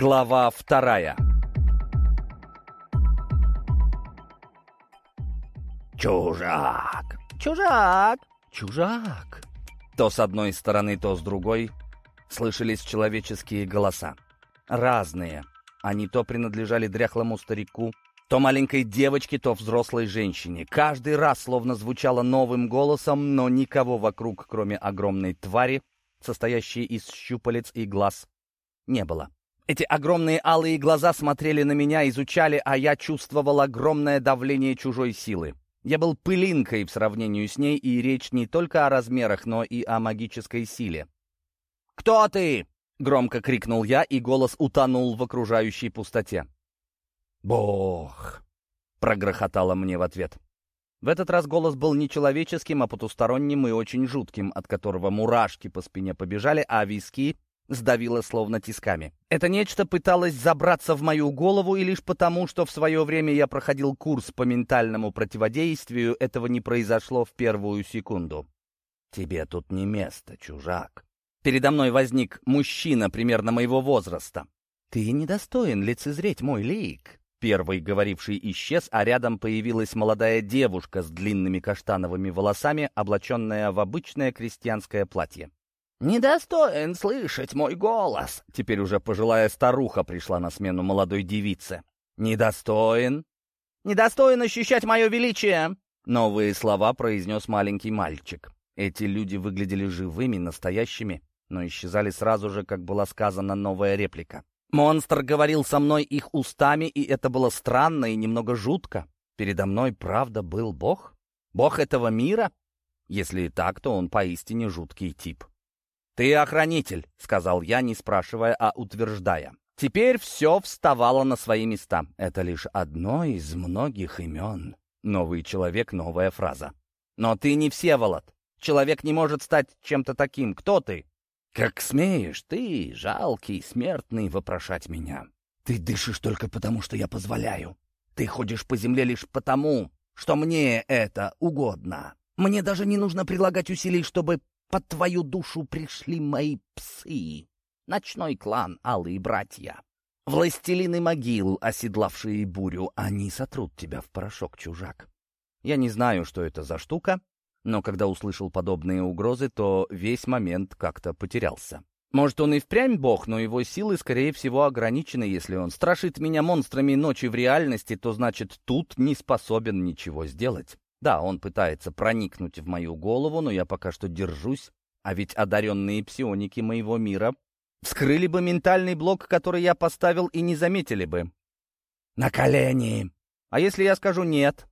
Глава вторая. «Чужак! Чужак! Чужак!» То с одной стороны, то с другой слышались человеческие голоса. Разные. Они то принадлежали дряхлому старику, то маленькой девочке, то взрослой женщине. Каждый раз словно звучало новым голосом, но никого вокруг, кроме огромной твари, состоящей из щупалец и глаз, не было. Эти огромные алые глаза смотрели на меня, изучали, а я чувствовал огромное давление чужой силы. Я был пылинкой в сравнении с ней, и речь не только о размерах, но и о магической силе. «Кто ты?» — громко крикнул я, и голос утонул в окружающей пустоте. «Бог!» — прогрохотало мне в ответ. В этот раз голос был не человеческим, а потусторонним и очень жутким, от которого мурашки по спине побежали, а виски сдавило словно тисками. Это нечто пыталось забраться в мою голову, и лишь потому, что в свое время я проходил курс по ментальному противодействию, этого не произошло в первую секунду. «Тебе тут не место, чужак». Передо мной возник мужчина примерно моего возраста. «Ты недостоин лицезреть мой лик». Первый говоривший исчез, а рядом появилась молодая девушка с длинными каштановыми волосами, облаченная в обычное крестьянское платье. «Недостоин слышать мой голос!» Теперь уже пожилая старуха пришла на смену молодой девице. «Недостоин?» «Недостоин ощущать мое величие!» Новые слова произнес маленький мальчик. Эти люди выглядели живыми, настоящими, но исчезали сразу же, как была сказана новая реплика. Монстр говорил со мной их устами, и это было странно и немного жутко. Передо мной, правда, был Бог? Бог этого мира? Если и так, то он поистине жуткий тип. «Ты охранитель», — сказал я, не спрашивая, а утверждая. Теперь все вставало на свои места. Это лишь одно из многих имен. Новый человек, новая фраза. «Но ты не Всеволод. Человек не может стать чем-то таким. Кто ты?» «Как смеешь ты, жалкий, смертный, вопрошать меня? Ты дышишь только потому, что я позволяю. Ты ходишь по земле лишь потому, что мне это угодно. Мне даже не нужно прилагать усилий, чтобы под твою душу пришли мои псы. Ночной клан Алые Братья. Властелины могил, оседлавшие бурю, они сотрут тебя в порошок, чужак. Я не знаю, что это за штука, но когда услышал подобные угрозы, то весь момент как-то потерялся. Может, он и впрямь бог, но его силы, скорее всего, ограничены. Если он страшит меня монстрами ночи в реальности, то значит, тут не способен ничего сделать. Да, он пытается проникнуть в мою голову, но я пока что держусь, а ведь одаренные псионики моего мира вскрыли бы ментальный блок, который я поставил, и не заметили бы. «На колени!» А если я скажу «нет»?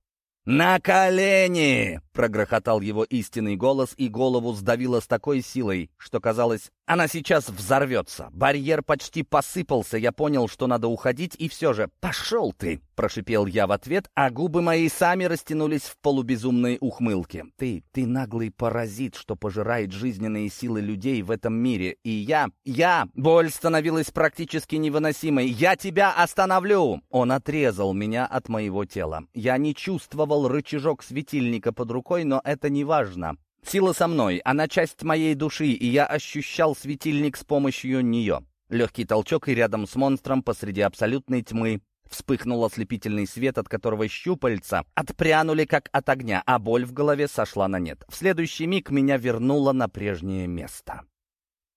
«На колени!» — прогрохотал его истинный голос, и голову сдавило с такой силой, что казалось, она сейчас взорвется. Барьер почти посыпался, я понял, что надо уходить, и все же «Пошел ты!» — прошипел я в ответ, а губы мои сами растянулись в полубезумной ухмылке. «Ты, ты наглый паразит, что пожирает жизненные силы людей в этом мире, и я, я...» Боль становилась практически невыносимой. «Я тебя остановлю!» Он отрезал меня от моего тела. Я не чувствовал рычажок светильника под рукой, но это не важно. Сила со мной, она часть моей души, и я ощущал светильник с помощью нее. Легкий толчок, и рядом с монстром посреди абсолютной тьмы вспыхнул ослепительный свет, от которого щупальца отпрянули как от огня, а боль в голове сошла на нет. В следующий миг меня вернуло на прежнее место.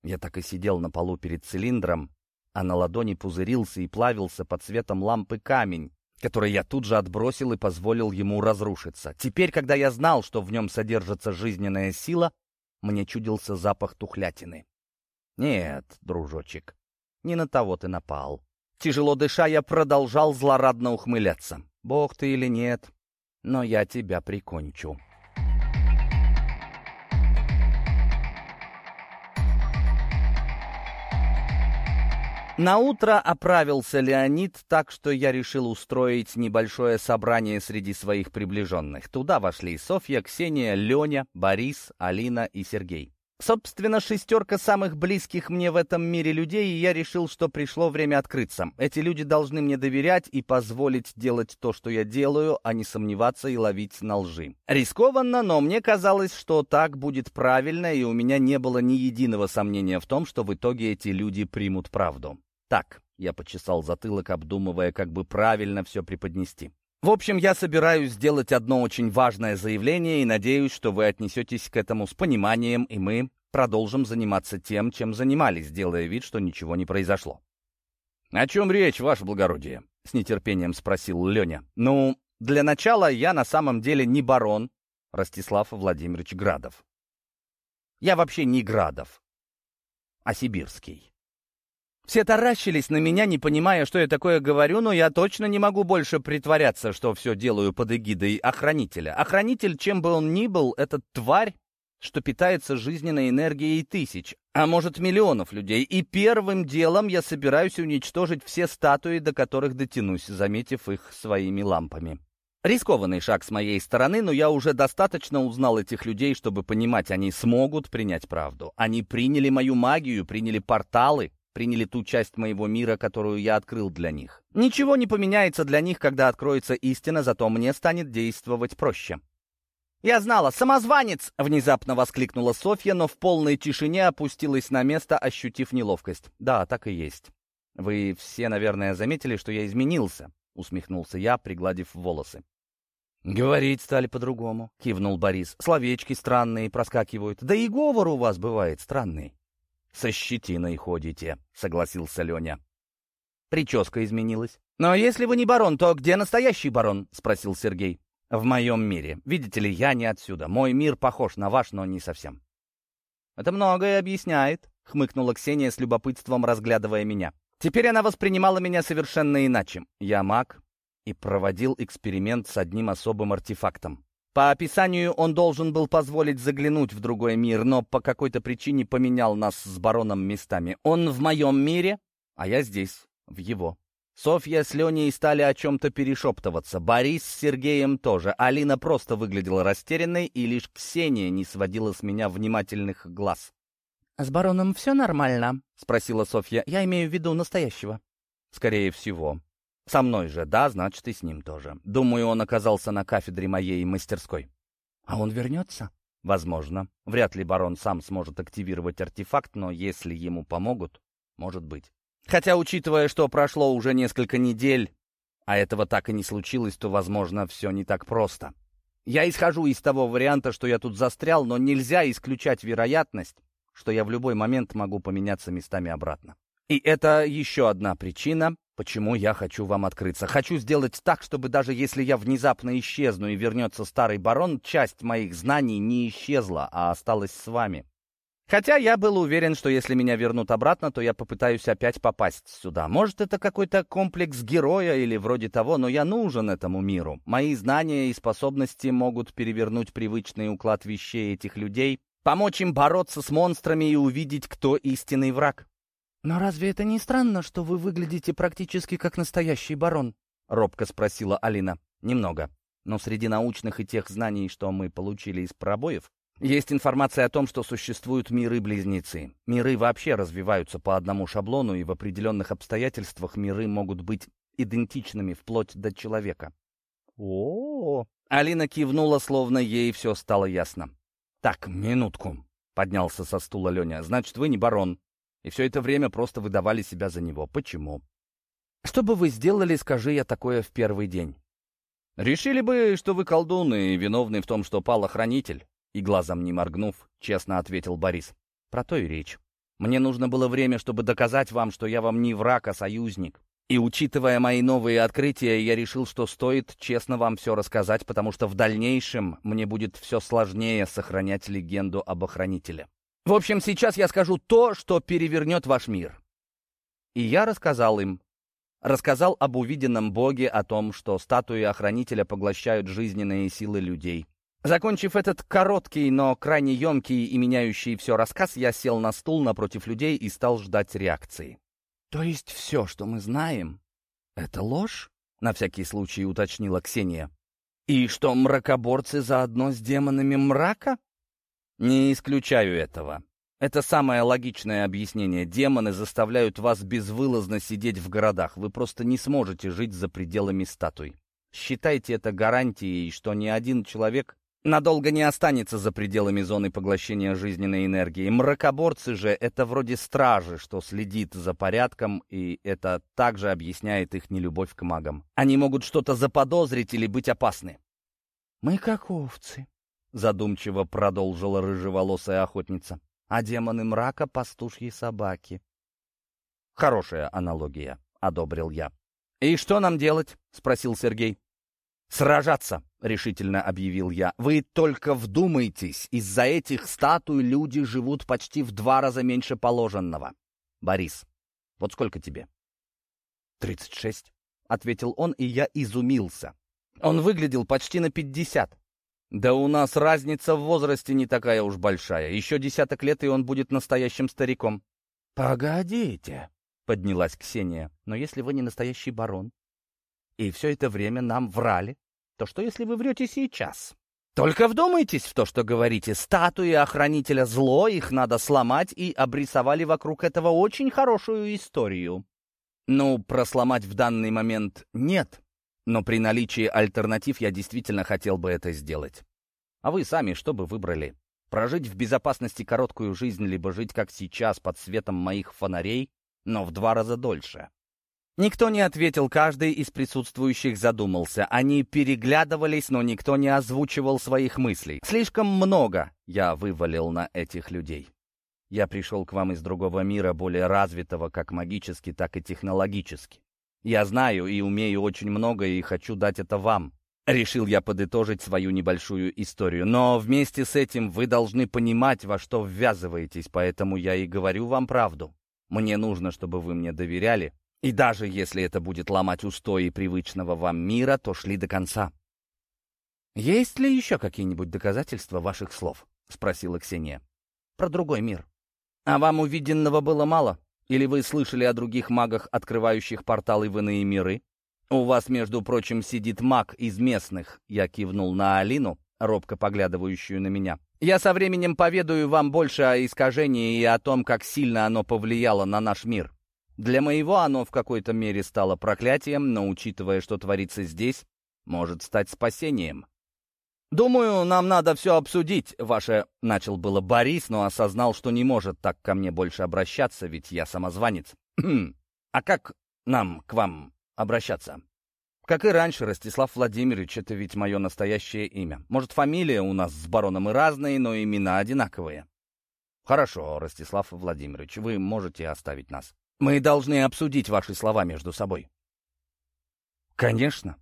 Я так и сидел на полу перед цилиндром, а на ладони пузырился и плавился под светом лампы камень, который я тут же отбросил и позволил ему разрушиться. Теперь, когда я знал, что в нем содержится жизненная сила, мне чудился запах тухлятины. Нет, дружочек, не на того ты напал. Тяжело дыша, я продолжал злорадно ухмыляться. Бог ты или нет, но я тебя прикончу. На утро оправился Леонид, так что я решил устроить небольшое собрание среди своих приближенных. Туда вошли Софья, Ксения, Леня, Борис, Алина и Сергей. Собственно, шестерка самых близких мне в этом мире людей, и я решил, что пришло время открыться. Эти люди должны мне доверять и позволить делать то, что я делаю, а не сомневаться и ловить на лжи. Рискованно, но мне казалось, что так будет правильно, и у меня не было ни единого сомнения в том, что в итоге эти люди примут правду. Так, я почесал затылок, обдумывая, как бы правильно все преподнести. В общем, я собираюсь сделать одно очень важное заявление и надеюсь, что вы отнесетесь к этому с пониманием, и мы продолжим заниматься тем, чем занимались, делая вид, что ничего не произошло. «О чем речь, ваше благородие?» — с нетерпением спросил Леня. «Ну, для начала я на самом деле не барон Ростислав Владимирович Градов. Я вообще не Градов, а Сибирский. Все таращились на меня, не понимая, что я такое говорю, но я точно не могу больше притворяться, что все делаю под эгидой охранителя. Охранитель, чем бы он ни был, этот тварь, что питается жизненной энергией тысяч, а может миллионов людей, и первым делом я собираюсь уничтожить все статуи, до которых дотянусь, заметив их своими лампами. Рискованный шаг с моей стороны, но я уже достаточно узнал этих людей, чтобы понимать, они смогут принять правду. Они приняли мою магию, приняли порталы, приняли ту часть моего мира, которую я открыл для них. Ничего не поменяется для них, когда откроется истина, зато мне станет действовать проще. «Я знала! Самозванец!» — внезапно воскликнула Софья, но в полной тишине опустилась на место, ощутив неловкость. «Да, так и есть. Вы все, наверное, заметили, что я изменился», — усмехнулся я, пригладив волосы. «Говорить стали по-другому», — кивнул Борис. «Словечки странные проскакивают. Да и говор у вас бывает странный». «Со щетиной ходите», — согласился Леня. Прическа изменилась. «Но если вы не барон, то где настоящий барон?» — спросил Сергей. «В моем мире. Видите ли, я не отсюда. Мой мир похож на ваш, но не совсем». «Это многое объясняет», — хмыкнула Ксения с любопытством, разглядывая меня. Теперь она воспринимала меня совершенно иначе. Я маг, и проводил эксперимент с одним особым артефактом. По описанию он должен был позволить заглянуть в другой мир, но по какой-то причине поменял нас с бароном местами. Он в моем мире, а я здесь, в его. Софья с Леней стали о чем-то перешептываться. Борис с Сергеем тоже. Алина просто выглядела растерянной, и лишь Ксения не сводила с меня внимательных глаз. «С бароном все нормально?» — спросила Софья. «Я имею в виду настоящего». «Скорее всего», со мной же, да, значит и с ним тоже. Думаю, он оказался на кафедре моей мастерской. А он вернется? Возможно. Вряд ли барон сам сможет активировать артефакт, но если ему помогут, может быть. Хотя, учитывая, что прошло уже несколько недель, а этого так и не случилось, то, возможно, все не так просто. Я исхожу из того варианта, что я тут застрял, но нельзя исключать вероятность, что я в любой момент могу поменяться местами обратно. И это еще одна причина, почему я хочу вам открыться. Хочу сделать так, чтобы даже если я внезапно исчезну и вернется старый барон, часть моих знаний не исчезла, а осталась с вами. Хотя я был уверен, что если меня вернут обратно, то я попытаюсь опять попасть сюда. Может, это какой-то комплекс героя или вроде того, но я нужен этому миру. Мои знания и способности могут перевернуть привычный уклад вещей этих людей, помочь им бороться с монстрами и увидеть, кто истинный враг. «Но разве это не странно, что вы выглядите практически как настоящий барон?» — робко спросила Алина. «Немного. Но среди научных и тех знаний, что мы получили из пробоев, есть информация о том, что существуют миры-близнецы. Миры вообще развиваются по одному шаблону, и в определенных обстоятельствах миры могут быть идентичными вплоть до человека. О, -о, -о. Алина кивнула, словно ей все стало ясно. Так, минутку, поднялся со стула Леня. Значит, вы не барон. И все это время просто выдавали себя за него. Почему? Что бы вы сделали, скажи я такое в первый день? Решили бы, что вы колдун и виновный в том, что пал охранитель. И глазом не моргнув, честно ответил Борис. Про то и речь. Мне нужно было время, чтобы доказать вам, что я вам не враг, а союзник. И учитывая мои новые открытия, я решил, что стоит честно вам все рассказать, потому что в дальнейшем мне будет все сложнее сохранять легенду об охранителе. В общем, сейчас я скажу то, что перевернет ваш мир. И я рассказал им. Рассказал об увиденном боге, о том, что статуи охранителя поглощают жизненные силы людей. Закончив этот короткий, но крайне емкий и меняющий все рассказ, я сел на стул напротив людей и стал ждать реакции. «То есть все, что мы знаем, это ложь?» — на всякий случай уточнила Ксения. «И что мракоборцы заодно с демонами мрака?» Не исключаю этого. Это самое логичное объяснение. Демоны заставляют вас безвылазно сидеть в городах. Вы просто не сможете жить за пределами статуй. Считайте это гарантией, что ни один человек надолго не останется за пределами зоны поглощения жизненной энергии. Мракоборцы же — это вроде стражи, что следит за порядком, и это также объясняет их нелюбовь к магам. Они могут что-то заподозрить или быть опасны. «Мы как овцы», — задумчиво продолжила рыжеволосая охотница, «а демоны мрака — пастушьи собаки». «Хорошая аналогия», — одобрил я. «И что нам делать?» — спросил Сергей. «Сражаться!» — решительно объявил я. «Вы только вдумайтесь, из-за этих статуй люди живут почти в два раза меньше положенного. Борис, вот сколько тебе?» «Тридцать шесть», — ответил он, и я изумился. Он выглядел почти на пятьдесят. «Да у нас разница в возрасте не такая уж большая. Еще десяток лет, и он будет настоящим стариком». «Погодите», — поднялась Ксения. «Но если вы не настоящий барон, и все это время нам врали, то что, если вы врете сейчас? Только вдумайтесь в то, что говорите. Статуи охранителя зло, их надо сломать, и обрисовали вокруг этого очень хорошую историю. Ну, просломать в данный момент нет, но при наличии альтернатив я действительно хотел бы это сделать. А вы сами что бы выбрали? Прожить в безопасности короткую жизнь, либо жить как сейчас под светом моих фонарей, но в два раза дольше? Никто не ответил, каждый из присутствующих задумался. Они переглядывались, но никто не озвучивал своих мыслей. Слишком много я вывалил на этих людей. Я пришел к вам из другого мира, более развитого как магически, так и технологически. Я знаю и умею очень много, и хочу дать это вам. Решил я подытожить свою небольшую историю. Но вместе с этим вы должны понимать, во что ввязываетесь, поэтому я и говорю вам правду. Мне нужно, чтобы вы мне доверяли, и даже если это будет ломать устои привычного вам мира, то шли до конца. «Есть ли еще какие-нибудь доказательства ваших слов?» — спросила Ксения. «Про другой мир. А вам увиденного было мало? Или вы слышали о других магах, открывающих порталы в иные миры? У вас, между прочим, сидит маг из местных». Я кивнул на Алину, робко поглядывающую на меня. «Я со временем поведаю вам больше о искажении и о том, как сильно оно повлияло на наш мир». Для моего оно в какой-то мере стало проклятием, но, учитывая, что творится здесь, может стать спасением. «Думаю, нам надо все обсудить, ваше...» — начал было Борис, но осознал, что не может так ко мне больше обращаться, ведь я самозванец. «А как нам к вам обращаться?» «Как и раньше, Ростислав Владимирович, это ведь мое настоящее имя. Может, фамилия у нас с бароном и разные, но имена одинаковые». «Хорошо, Ростислав Владимирович, вы можете оставить нас». Мы должны обсудить ваши слова между собой. Конечно.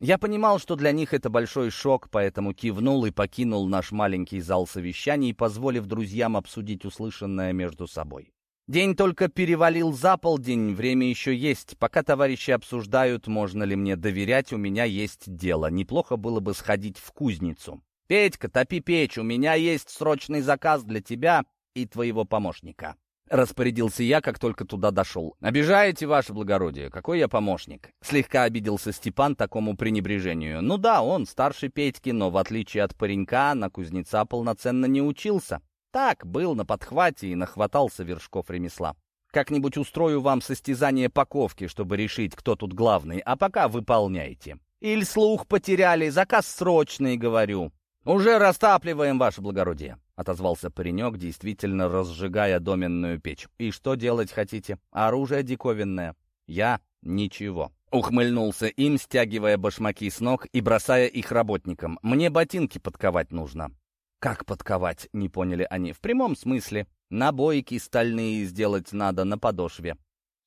Я понимал, что для них это большой шок, поэтому кивнул и покинул наш маленький зал совещаний, позволив друзьям обсудить услышанное между собой. День только перевалил за полдень, время еще есть. Пока товарищи обсуждают, можно ли мне доверять, у меня есть дело. Неплохо было бы сходить в кузницу. «Петька, топи печь, у меня есть срочный заказ для тебя и твоего помощника». Распорядился я, как только туда дошел. «Обижаете, ваше благородие? Какой я помощник?» Слегка обиделся Степан такому пренебрежению. «Ну да, он старше Петьки, но в отличие от паренька на кузнеца полноценно не учился. Так, был на подхвате и нахватался вершков ремесла. Как-нибудь устрою вам состязание паковки, чтобы решить, кто тут главный, а пока выполняйте. Иль слух потеряли, заказ срочный, говорю. Уже растапливаем, ваше благородие». — отозвался паренек, действительно разжигая доменную печь. «И что делать хотите? Оружие диковинное. Я — ничего». Ухмыльнулся им, стягивая башмаки с ног и бросая их работникам. «Мне ботинки подковать нужно». «Как подковать?» — не поняли они. «В прямом смысле. Набойки стальные сделать надо на подошве.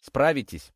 Справитесь?»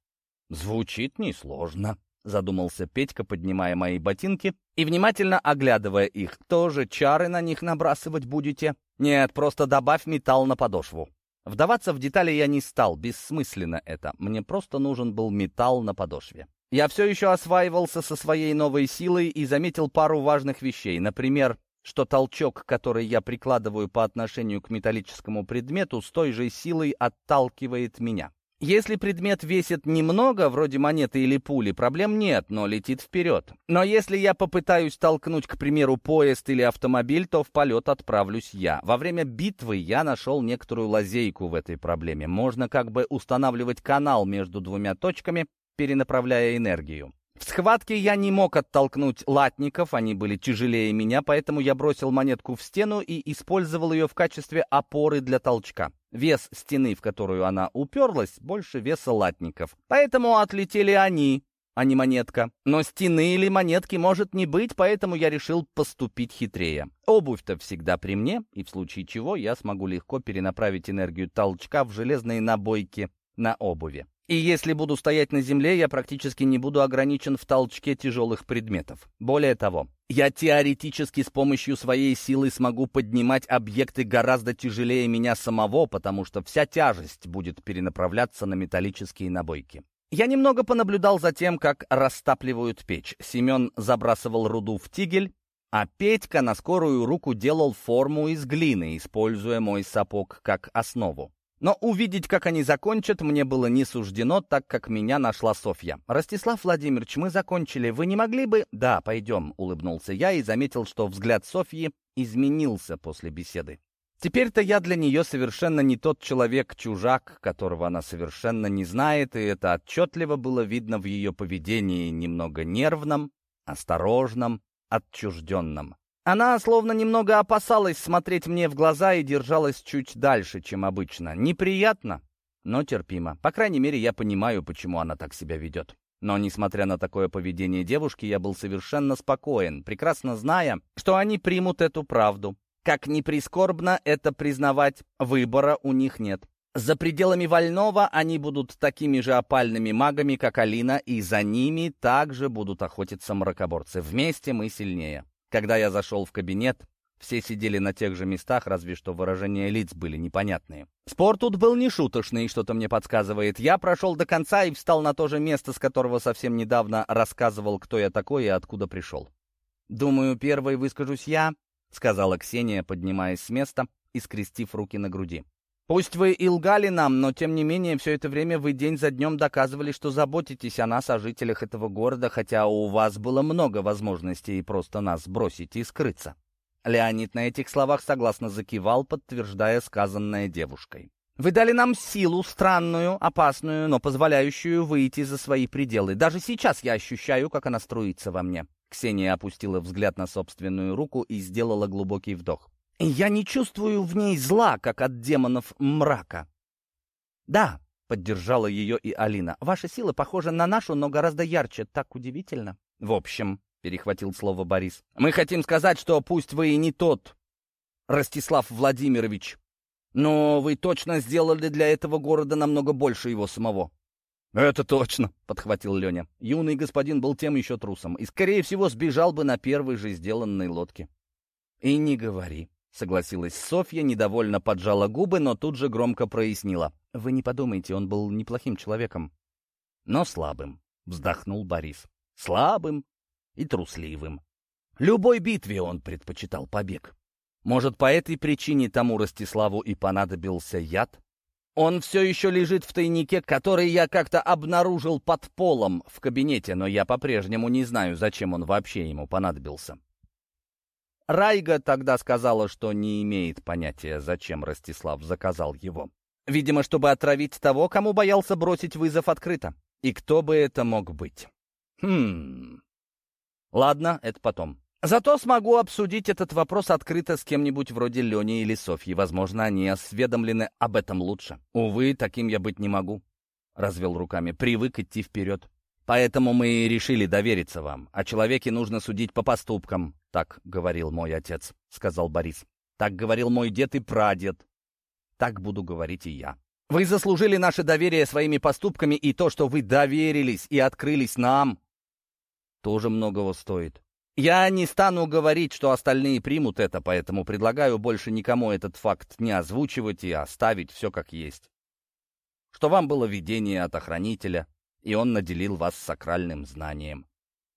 «Звучит несложно», задумался Петька, поднимая мои ботинки и внимательно оглядывая их. «Тоже чары на них набрасывать будете?» «Нет, просто добавь металл на подошву». Вдаваться в детали я не стал, бессмысленно это. Мне просто нужен был металл на подошве. Я все еще осваивался со своей новой силой и заметил пару важных вещей. Например, что толчок, который я прикладываю по отношению к металлическому предмету, с той же силой отталкивает меня. Если предмет весит немного, вроде монеты или пули, проблем нет, но летит вперед. Но если я попытаюсь толкнуть, к примеру, поезд или автомобиль, то в полет отправлюсь я. Во время битвы я нашел некоторую лазейку в этой проблеме. Можно как бы устанавливать канал между двумя точками, перенаправляя энергию. В схватке я не мог оттолкнуть латников, они были тяжелее меня, поэтому я бросил монетку в стену и использовал ее в качестве опоры для толчка. Вес стены, в которую она уперлась, больше веса латников. Поэтому отлетели они, а не монетка. Но стены или монетки может не быть, поэтому я решил поступить хитрее. Обувь-то всегда при мне, и в случае чего я смогу легко перенаправить энергию толчка в железные набойки на обуви. И если буду стоять на земле, я практически не буду ограничен в толчке тяжелых предметов. Более того, я теоретически с помощью своей силы смогу поднимать объекты гораздо тяжелее меня самого, потому что вся тяжесть будет перенаправляться на металлические набойки. Я немного понаблюдал за тем, как растапливают печь. Семен забрасывал руду в тигель, а Петька на скорую руку делал форму из глины, используя мой сапог как основу. Но увидеть, как они закончат, мне было не суждено, так как меня нашла Софья. «Ростислав Владимирович, мы закончили. Вы не могли бы...» «Да, пойдем», — улыбнулся я и заметил, что взгляд Софьи изменился после беседы. Теперь-то я для нее совершенно не тот человек-чужак, которого она совершенно не знает, и это отчетливо было видно в ее поведении, немного нервном, осторожном, отчужденном. Она словно немного опасалась смотреть мне в глаза и держалась чуть дальше, чем обычно. Неприятно, но терпимо. По крайней мере, я понимаю, почему она так себя ведет. Но, несмотря на такое поведение девушки, я был совершенно спокоен, прекрасно зная, что они примут эту правду. Как ни прискорбно это признавать, выбора у них нет. За пределами Вольного они будут такими же опальными магами, как Алина, и за ними также будут охотиться мракоборцы. Вместе мы сильнее. Когда я зашел в кабинет, все сидели на тех же местах, разве что выражения лиц были непонятные. Спор тут был не шуточный, что-то мне подсказывает. Я прошел до конца и встал на то же место, с которого совсем недавно рассказывал, кто я такой и откуда пришел. «Думаю, первой выскажусь я», — сказала Ксения, поднимаясь с места и скрестив руки на груди. Пусть вы и лгали нам, но тем не менее все это время вы день за днем доказывали, что заботитесь о нас, о жителях этого города, хотя у вас было много возможностей просто нас бросить и скрыться». Леонид на этих словах согласно закивал, подтверждая сказанное девушкой. «Вы дали нам силу, странную, опасную, но позволяющую выйти за свои пределы. Даже сейчас я ощущаю, как она струится во мне». Ксения опустила взгляд на собственную руку и сделала глубокий вдох. Я не чувствую в ней зла, как от демонов мрака. Да, поддержала ее и Алина. Ваша сила похожа на нашу, но гораздо ярче. Так удивительно. В общем, перехватил слово Борис. Мы хотим сказать, что пусть вы и не тот, Ростислав Владимирович, но вы точно сделали для этого города намного больше его самого. «Это точно», — подхватил Леня. Юный господин был тем еще трусом и, скорее всего, сбежал бы на первой же сделанной лодке. «И не говори», Согласилась Софья, недовольно поджала губы, но тут же громко прояснила. «Вы не подумайте, он был неплохим человеком, но слабым», — вздохнул Борис. «Слабым и трусливым. Любой битве он предпочитал побег. Может, по этой причине тому Ростиславу и понадобился яд? Он все еще лежит в тайнике, который я как-то обнаружил под полом в кабинете, но я по-прежнему не знаю, зачем он вообще ему понадобился. Райга тогда сказала, что не имеет понятия, зачем Ростислав заказал его. Видимо, чтобы отравить того, кому боялся бросить вызов открыто. И кто бы это мог быть? Хм... Ладно, это потом. Зато смогу обсудить этот вопрос открыто с кем-нибудь вроде Лени или Софьи. Возможно, они осведомлены об этом лучше. Увы, таким я быть не могу. Развел руками. Привык идти вперед. Поэтому мы и решили довериться вам. О человеке нужно судить по поступкам. Так говорил мой отец, сказал Борис. Так говорил мой дед и прадед. Так буду говорить и я. Вы заслужили наше доверие своими поступками, и то, что вы доверились и открылись нам, тоже многого стоит. Я не стану говорить, что остальные примут это, поэтому предлагаю больше никому этот факт не озвучивать и оставить все как есть. Что вам было видение от охранителя, и он наделил вас сакральным знанием.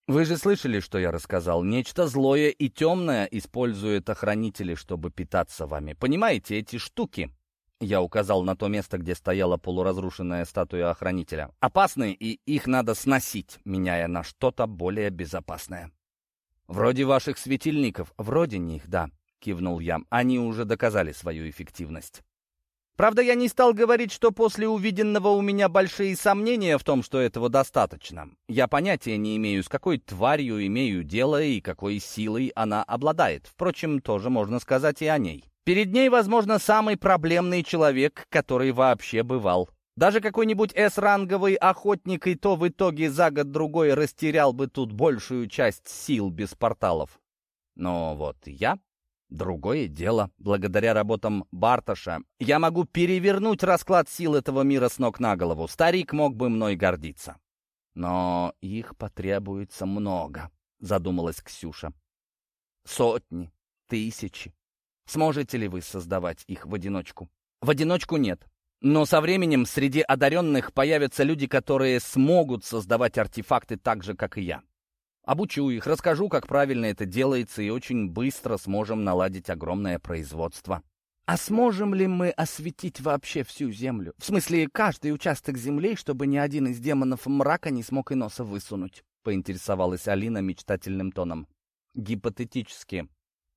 Вы же слышали, что я рассказал? Нечто злое и темное используют охранители, чтобы питаться вами. Понимаете, эти штуки? Я указал на то место, где стояла полуразрушенная статуя охранителя. Опасные, и их надо сносить, меняя на что-то более безопасное. Вроде ваших светильников. Вроде них, да, кивнул я. Они уже доказали свою эффективность. Правда, я не стал говорить, что после увиденного у меня большие сомнения в том, что этого достаточно. Я понятия не имею, с какой тварью имею дело и какой силой она обладает. Впрочем, тоже можно сказать и о ней. Перед ней, возможно, самый проблемный человек, который вообще бывал. Даже какой-нибудь С-ранговый охотник и то в итоге за год-другой растерял бы тут большую часть сил без порталов. Но вот я Другое дело, благодаря работам Барташа, я могу перевернуть расклад сил этого мира с ног на голову. Старик мог бы мной гордиться. Но их потребуется много, задумалась Ксюша. Сотни, тысячи. Сможете ли вы создавать их в одиночку? В одиночку нет. Но со временем среди одаренных появятся люди, которые смогут создавать артефакты так же, как и я. Обучу их, расскажу, как правильно это делается, и очень быстро сможем наладить огромное производство. А сможем ли мы осветить вообще всю Землю? В смысле, каждый участок Земли, чтобы ни один из демонов мрака не смог и носа высунуть? Поинтересовалась Алина мечтательным тоном. Гипотетически.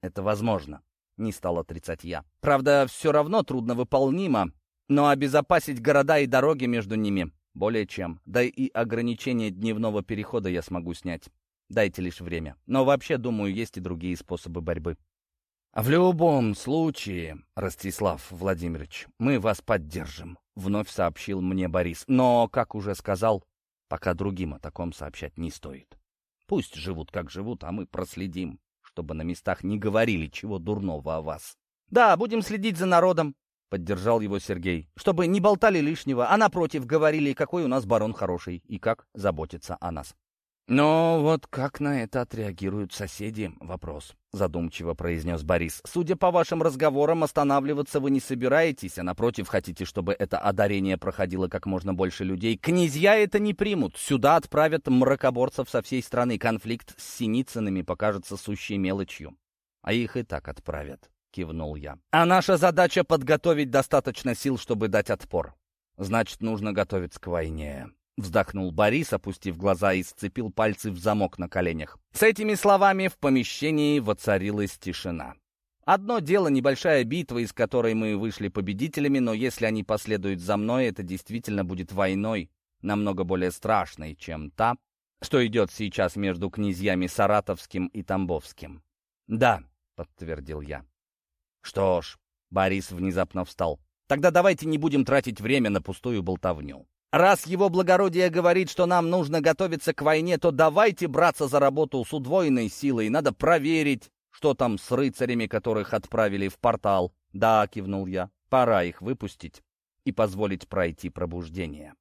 Это возможно. Не стал отрицать я. Правда, все равно трудно выполнимо, но обезопасить города и дороги между ними более чем. Да и ограничение дневного перехода я смогу снять. Дайте лишь время. Но вообще, думаю, есть и другие способы борьбы. «В любом случае, Ростислав Владимирович, мы вас поддержим», — вновь сообщил мне Борис. «Но, как уже сказал, пока другим о таком сообщать не стоит. Пусть живут, как живут, а мы проследим, чтобы на местах не говорили чего дурного о вас». «Да, будем следить за народом», — поддержал его Сергей, «чтобы не болтали лишнего, а напротив говорили, какой у нас барон хороший и как заботится о нас». «Но вот как на это отреагируют соседи?» — вопрос, — задумчиво произнес Борис. «Судя по вашим разговорам, останавливаться вы не собираетесь, а напротив хотите, чтобы это одарение проходило как можно больше людей. Князья это не примут. Сюда отправят мракоборцев со всей страны. Конфликт с Синицынами покажется сущей мелочью. А их и так отправят», — кивнул я. «А наша задача — подготовить достаточно сил, чтобы дать отпор. Значит, нужно готовиться к войне». Вздохнул Борис, опустив глаза и сцепил пальцы в замок на коленях. С этими словами в помещении воцарилась тишина. Одно дело небольшая битва, из которой мы вышли победителями, но если они последуют за мной, это действительно будет войной, намного более страшной, чем та, что идет сейчас между князьями Саратовским и Тамбовским. «Да», — подтвердил я. «Что ж», — Борис внезапно встал, — «тогда давайте не будем тратить время на пустую болтовню. Раз его благородие говорит, что нам нужно готовиться к войне, то давайте браться за работу с удвоенной силой. Надо проверить, что там с рыцарями, которых отправили в портал. Да, кивнул я, пора их выпустить и позволить пройти пробуждение.